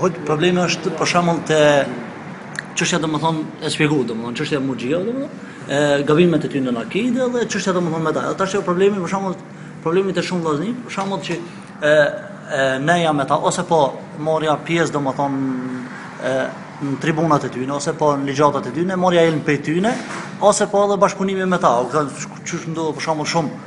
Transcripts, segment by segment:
Hoj, problemi është për shembull te çështja domethënë e shpjegove domethënë çështja e murxhiave domethënë gabimet e tyne në akide dhe çështja domethënë me ta. Tash është problemi për shembull problemi te shumë vëllazni, për shembull që e, e ndejtja me ta ose po marrja pjesë domethënë në tribunat e tyne, ose po në ligjëratat e tyne, marrja ilm prej tyne, ose po edhe bashkëpunimi me ta, o kjo çështje ndodh për shembull shumë,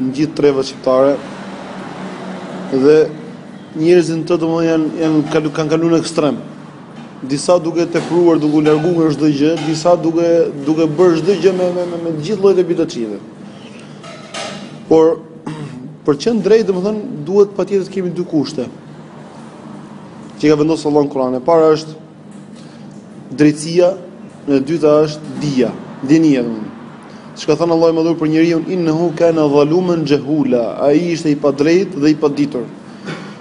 në gjithë trevat shqiptare dhe njerëzit në këtë domethënë janë janë kanë kanë kaluar në ekstrem. Disa duke tepruar, duke u larguar nga çdo gjë, disa duke duke bërë çdo gjë me me me të gjithë llojet e bidatçive. Por për të qenë drejtë, domethënë duhet patjetër të kemi dy kushte. Që i ka vendosur Allahu në Kur'an. E para është Drejtësia dhe e dyta është dija, dijenia domethënë. Çka thënë Allahu në lidhje për njeriun innehu kana dhalumen xhehula, ai ishte i padrejtë dhe i paditur.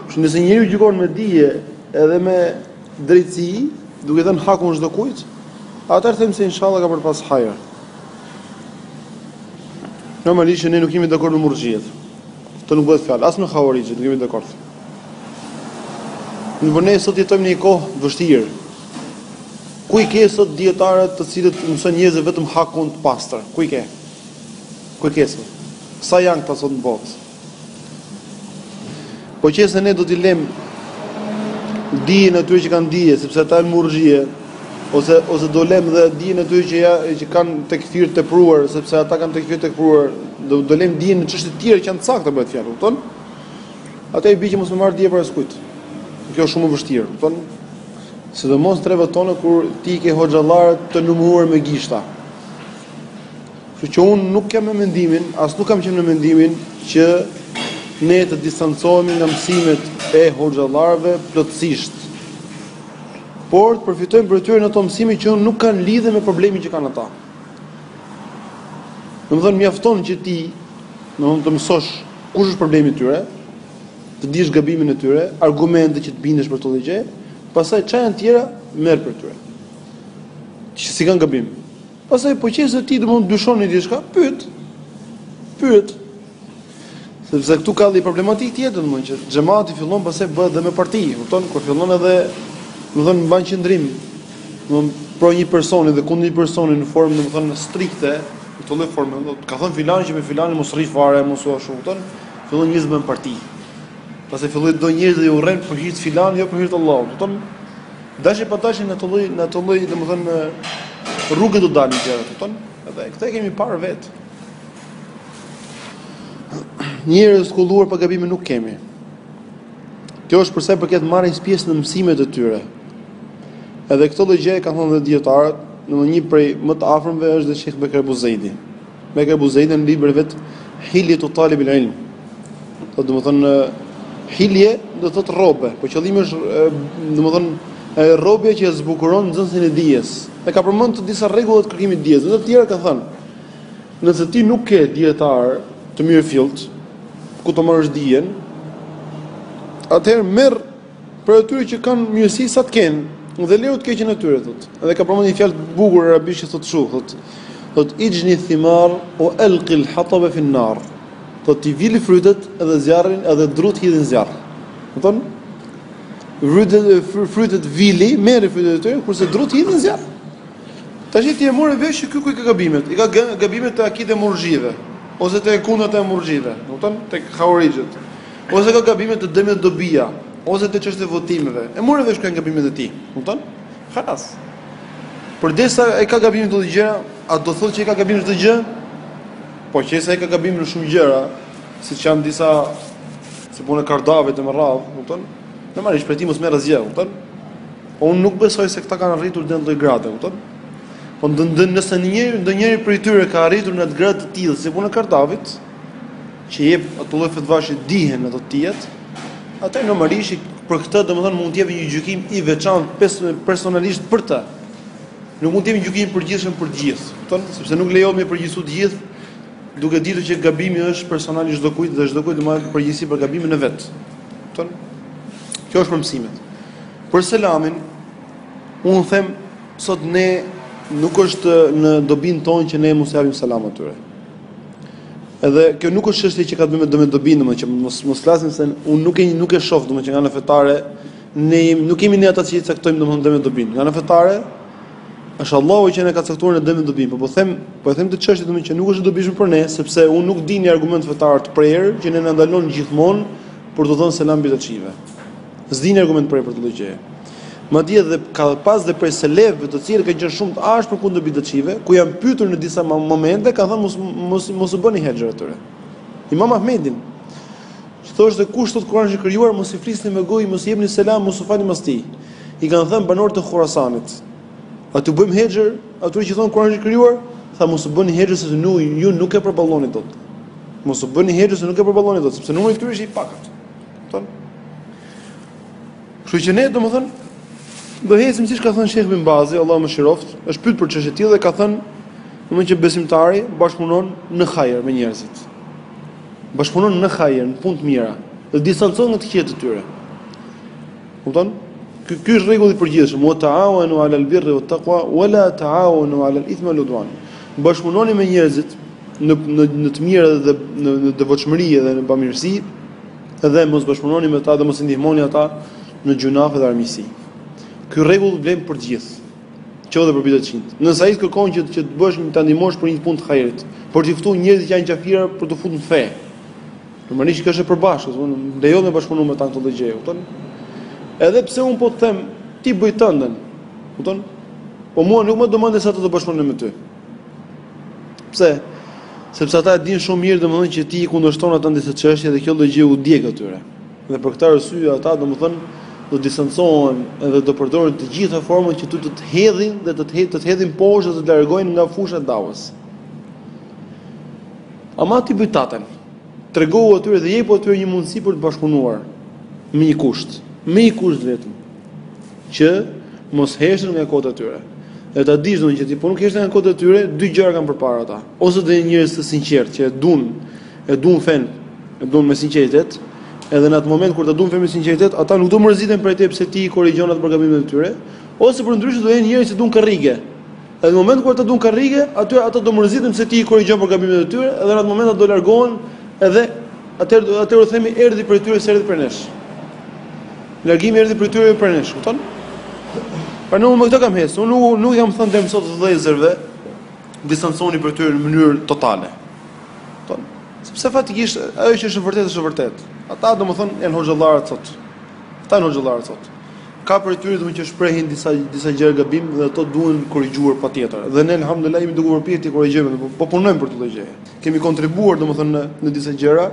Kështu që nëse njeriu gjykon me dije edhe me drejtësi, duke dhënë hakun çdokujt, atëherë them se inshallah ka për pas hajër. Normalisht ne nuk jemi dakord me murxhiet. Kjo nuk bëhet fjalë as me havarixhët, nuk jemi dakord. Mirëpo ne sot jetojmë në një kohë të vështirë, ku i ke sot dijetarët të cilët i mësojnë njerëzit vetëm hakun të pastër, ku i ke? Ku i ke sot? Sa janë këta sot në botë? Po qe se ne do ta lëmë dijen e atyre që kanë dije, sepse ata janë murxhie, ose, ose do lëmë dhe dijen e atyre që, ja, që kanë tekfir të tepruar, sepse ata kanë tekfir të tepruar, do, do lëmë dijen në çështje të tjere që janë të sakta bëhet fjalë, kupton? Atëherë i bie që mos me marrë dije prej askujt. Kjo është shumë e vështirë, kupton? Sidomos në trevat tona kur ti ke hoxhallarë të numëruar me gishta. Kështu që unë nuk jam me mendimin, as nuk kam qenë me mendimin që ne të distancohemi nga mësimet e hoxhallarëve plotësisht. Por të përfitojmë prej tyre në ato mësime që nuk kanë lidhje me problemin që kanë ata. Domethënë mjafton që ti, domethënë të mësosh kush është problemi i tyre, të dish gabimin e tyre, argumentet që të bindesh për këtë gjë, pastaj çfarë janë të tjera merr prej tyre. Që s'i kanë gabim. Pastaj po qe se ti domethënë dyshon në diçka, pyet. Pyet. Sepse këtu ka një problematikë tjetër, domethënë që xhemati fillon pastaj bëhet dhe me parti, kupton? Kur fillon edhe, domethënë, mban qëndrim, domethënë pro një personi dhe kundër një personi në formë, domethënë, strikte, në atë lloj forme, domethënë ka thënë filani që me filanin mos rri fare, mos u ashtu, kupton? Fillojnë njerëzit me parti. Pastaj fillon do njerëz dhe urren për hir të filanit, jo për hir të Allahut, kupton? Dashje pa dashje në atë lloj, në atë lloj, domethënë, rruge do dalin gjërat, kupton? Edhe këtë e kemi parë vetë. Njerëz të kulluar pa gabime nuk kemi. Kjo është përsa i përket marrjes pjesë në mësimet e tyre. Edhe këtë lloj gjëje kanë thënë dhe dijetarët, një prej më të afërmve është dhe Shejh Bekr Buzejdi. Bekr Buzejdi në librin e vet Hilje tu Talib al-Ilm. Domethënë hilje do të thotë rrobe, por qëllimi është domethënë rrobja që e zbukuron nxënësin e dijes. Dhe ka përmend disa rregulla të kërkimit të dijes, ndër të tjera ka thënë Nëse ti nuk ke dijetarë të mirëfilltë, ku të marrësh dijen, atëherë merr prej atyre që kanë mirësi sa të kenë, dhe lëre të keqen e tyre, thot. Edhe ka përmend një fjalë të bukur arabisht që thot shu, thot, thot, ixhni thimar ue elkil hatabe fi nar, thot, ti vili frytet edhe zjarrin edhe drutë hidhi në zjarr. Thot, frytet, frytet vili, merri frytet e tyre, kurse drutë hidhi në zjarr. Tashi ti e more vesh që ky ku i ka gabimet, i ka gabimet te akidja e murxhive, ose te e kundërta e murxhive, domethënë te hauarixhët, ose ka gabimet te dëmi dhe dobia, ose te çështja e votimeve, e more vesh ku janë gabimet e tij, domethënë, khalas. Por derisa e ka gabimet te dy gjëra, a do thotë që i ka gabimet te çdo gjë? Po qe se e ka gabimet në shumë gjëra, siç janë disa, si puna e Kardavit e me radhë, kupton, normalisht prej tij mos merr asgjë, kupton, Po unë nuk besoj se këta kanë arritur deri në atë lloj grade, kupton? Po nëse një ndonjëri prej tyre ka arritur në atë gradë të tillë si puna e Kardavit, që jep ato lloj fatvash që dihen ato të tijat, atëherë normalisht për këtë domethënë mund të jepet një gjykim i veçantë personalisht për të. Nuk mund të jepet një gjykim i përgjithshëm për të gjithë, kupton? Sepse nuk lejohet me përgjithësu të gjithë, duke ditur që gabimi është personal i çdokujt dhe çdokush do marrë përgjegjësi për gabimin e vet. Kupton? Kjo është për mësimet. Për selamin, unë them sot ne nuk është në dobinë tonë që ne mos u japim selam atyre. Edhe kjo nuk është çështje që ka të bëjë me dobinë, domethënë që mos mos flasim se unë nuk e nuk e shoh domethënë që nga ana fetare ne jemi nuk jemi ne ata që i caktojmë domethënë dëmin dobinë. Nga ana fetare është Allahu që na e ka caktuar ne dëmin dobinë, por po them, po e them këtë çështje domethënë që nuk është e dobishme për ne, sepse unë nuk di një argument fetar të prerë që ne na ndalon gjithmonë për të dhënë selam bidatçive. S'di një argument për e për këtë lloj gjëje. Madje dhe ka pas dhe prej selefëve të cilët kanë qenë shumë të ashpër kundër bidatçive, ku janë pyetur në disa momente, kanë thënë mos mos mos u bëni hexhër atyre. Imam Ahmedi që thoshte kush thotë Kur'ani është krijuar, mos i flisni me gojë, mos i jepni selam, mos u falni mas tij. I kanë thënë banorët e Khurasanit. A të bëjmë hexhër atyre që thonë Kur'ani është krijuar? Tha mos u bëni hexhër se ju nuk e përballoni dot. Mos u bëni hexhër se nuk e përballoni dot, sepse numri i tyre është i pakët. Kupton? Kështu që ne domethën do ecim siç ka thënë Sheh bin Bazi, Allahu mëshiroft, është pyet për çështje të tilla dhe ka thënë domethën që besimtari bashkëpunon në hajër me njerëzit. Bashkëpunon në hajër, në punë të mira, dhe distancon nga të këqijat e tyre. Kupton? Ky ky është rregulli i përgjithshëm, wa ta'awanu 'alal birri wat taqwa wa la ta'awanu 'alal ithmi wal 'udwan. Bashkëpunoni me njerëzit në në në të mirë dhe në në devotshmëri dhe në bamirësi, Dhe mos bashkëpunoni me ta dhe mos i ndihmoni ata në gjunafe dhe armiqësi. Ky rregull vlen për të gjithë, qoftë edhe për bidatçinjtë. Nëse ai të kërkon që që të bësh ta ndihmosh për një punë të hajrit, për t'i ftuar njerëzit që janë qafira për t'i futur në fe. Normalisht kjo është e përbashkët, unë lejoj me bashkëpunu me ta në këtë gjë, kupton? Edhe pse un po të them, ti bëj tënden. Kupton? Po mua nuk më dëmon se sa të të bashkëpunoj me ty. Pse? Sepse ata e dinë shumë mirë domethënë që ti i kundërshton ata në disa çështje dhe kjo lloj gjë u djeg atyre. Dhe për këtë arsye ata domethënë do distancohen edhe do përdorin të gjitha format që ty të të hedhin dhe të të hedhin, të të hedhin poshtë dhe të largojnë nga fusha e davës. Ama ti bëj tënden. Tregohu atyre dhe jepu atyre një mundësi për të bashkëpunuar, me një kusht, me një kusht vetëm, që mos heshtim nga e kota e tyre. Dhe ta dish domethënë që ti po nuk heshte nga e kota e tyre, dy gjëra kanë përpara ata. Ose do jenë njerëz të sinqertë që e duan, e duan fenë, e duan me sinqeritet, edhe në atë moment kur ta duan fenë me sinqeritet, ata nuk do mërziten prej teje pse ti i korrigjon ata për gabimet e tyre, ose përndryshe do jenë njerëz që duan karrige. Dhe në momentin kur ata duan karrige, aty ata do mërziten pse ti i korrigjon për gabimet e tyre dhe në atë moment ata do largohen edhe atëherë atëherë u themi erdhi prej tyre s'erdhi prej nesh. Largimi erdhi prej tyre jo prej nesh, kupton? Pra nuk më këtë kam hesë, unë nuk, nuk ia kam thënë deri më sot vëllezërve distancohuni prej tyre në mënyrë totale. Kupton? Sepse faktikisht ajo që është e vërtetë është e vërtetë. Ata domethënë janë hoxhallarë sot. Këta janë hoxhallarët sot. Ka prej tyre domethënë që shprehin disa disa gjëra gabim dhe ato duhen korrigjuar patjetër. Dhe ne alhamdulillah jemi duke përpjekur të korrigjojmë, po, po punojmë për këtë gjë. Kemi kontribuar domethënë në, në disa gjëra,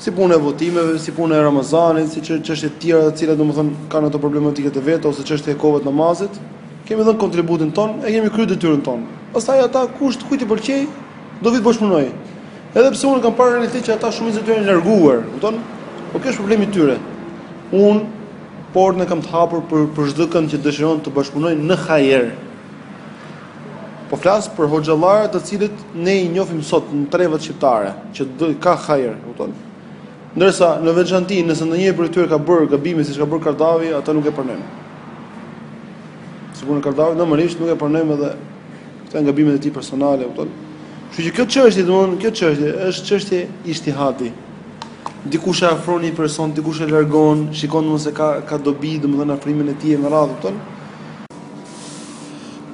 si puna e votimeve, si puna e Ramazanit, si çështje të tjera të cilat domethënë kanë ato problematika të veta ose çështje e kohëve të namazit. Kemi dhënë kontributin tonë, e kemi kryer detyrën tonë. Pastaj ata kush kujt i pëlqej, do vijë të bashkëpunojë. Edhe pse unë kam parë realitet që ata shumica e tyre janë larguar, kupton? Po kjo është problemi i tyre. Unë portën e kam të hapur për për çdo kënd që dëshiron të bashkëpunojë në hajër. Po flas për hoxhallarët të cilët ne i njohim sot në trevat shqiptare, që ka hajër, kupton? Ndërsa në veçanti, nëse ndonjëri prej tyre ka bërë gabime siç ka bërë Kardavi, ata nuk e pranojnë. Sigurisht Kardavi normalisht nuk e pranojmë edhe këto janë gabimet e tij personale, kupton? Kështu që kjo çështje, domthonë, kjo çështje është çështje ijtihadi. Dikush e afron një person, dikush e largon, shikon domthonë se ka ka dobi domthonë afrimi i tij me radhë, kupton?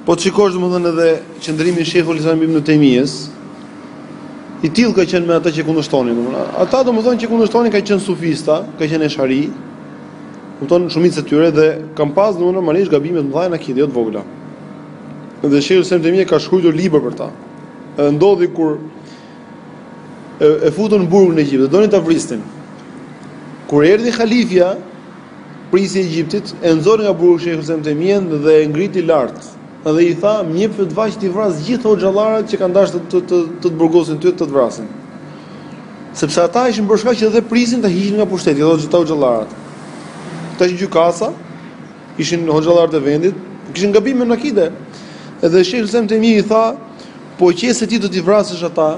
Po të shikosh domthonë edhe qëndrimi i Sheikhul Islam Ibn Taymijes, i tillë ka qenë me ata që kundërshtonin domthonë. Ata domthonë që kundërshtonin kanë qenë sufista, kanë qenë eshari, kupton shumica e tyre dhe kanë pas domthonë normalisht gabime të mëdha në akide, jo të vogla. Dhe Sheikhul Islam Ibn Tejmije ka shkruar libër për ta. Edhe ndodhi kur e, e futën në burg në Egjipt, donin ta vrisnin. Kur erdhi halifja, prijësi i Egjiptit, e nxori nga burgu Sheikhul Islam Ibn Tejmijen dhe e ngriti lart. Dhe i tha, Më jep fetva që t'i vras gjithë hoxhallarët që kanë dashur të të të të burgosin ty dhe të të vrasin. Sepse ata ishin bërë shkak që dhe prijësin ta hiqin nga pushteti, domethënë hoxhallarët. Këta ishin gjykatësa, ishin hoxhallarët e vendit, kishin gabime në akide. Edhe Sheh Islam Ibn Tejmije i tha, po qe se ti do t'i vrasësh ata,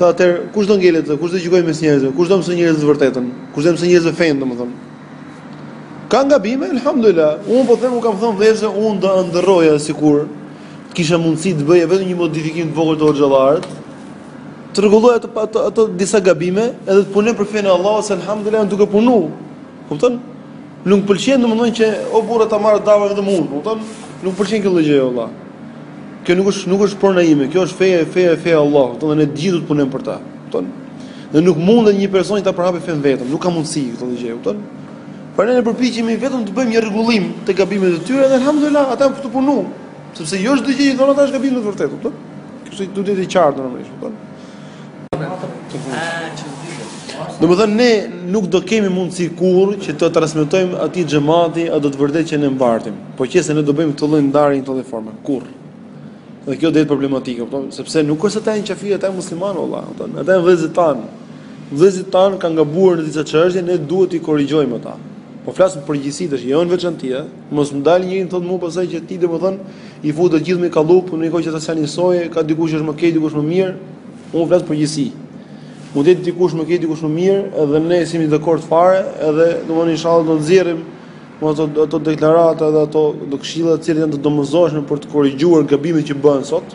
Tha atëherë, kush do ngelet dhe kush do gjykojë mes njerëzve? Kush do mësojë njerëzve të vërtetën? Kush do mësojë njerëzve fenë, domethënë? Ka gabime, alhamdulillah. Unë po them, u kam thënë vëllezër, unë do ëndërroja sikur të kisha mundësi të bëja vetëm një modifikim të vogël te hoxhallarët, të rregulloja ato ato, ato disa gabime, edhe të punoj për fenë e Allahut, se alhamdulillah duke punu. Kupton? Nuk pëlqen domethënë që o burra ta marrë dava vetëm unë, kupton? Nuk pëlqen kjo gjë, vallahi. Kjo nuk është nuk është prona ime, kjo është feja e feja e feja e Allahut, domethënë ne të gjithë duhet të punojmë për ta. Kupton? Dhe nuk mundet një person që ta përhapë fenë vetëm, nuk ka mundësi këtë gjë, kupton? Por ne përpiqemi vetëm të bëjmë një rregullim tek gabimet e tyre dhe alhamdulillah ata janë tu punu, sepse jo çdo gjë që thonë ata është gabim në të vërtetë, kupton? Kështu që duhet të jetë e qartë normalisht, kupton? Domethënë, ne nuk do kemi mundësi kurrë që t'i transmetojmë atij xhemati ato të vërteta që ne mbartim. Po që se ne do bëjmë këtë lloj ndarje në këtë formë, kurrë. Dhe kjo do jetë problematike, kupton, sepse nuk është ata janë qafirë, ata janë muslimanë, vëlla, kupton, ata janë vëllezërit tanë. Vëllezërit tanë kanë gabuar në disa çështje, ne duhet t'i korrigjojmë ata. Po flas në përgjithësi tash, jo në veçanti, Mos më dalë njëri më thotë mua pastaj që ti domethënë i fut të gjithë në kallup, në një kohë që ata s'janë njësoj, ka dikush që është më keq, dikush më mirë. Unë flas në përgjithësi. Mund të jetë dikush më keq, dikush më mirë, edhe ne jemi dakord fare, edhe domethënë inshallah do nxjerrim po ato ato deklarata dhe ato këshilla të cilat janë të domosdoshme për të korrigjuar gabimet që bëhen sot.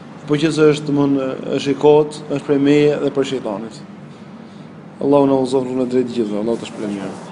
Po që se është, domthon, është i kot, është prej meje dhe prej shejtanit. Allahu na udhëzoftë në rrugën e drejtë gjithëve, Allahu ta shpërbleftë me të mira.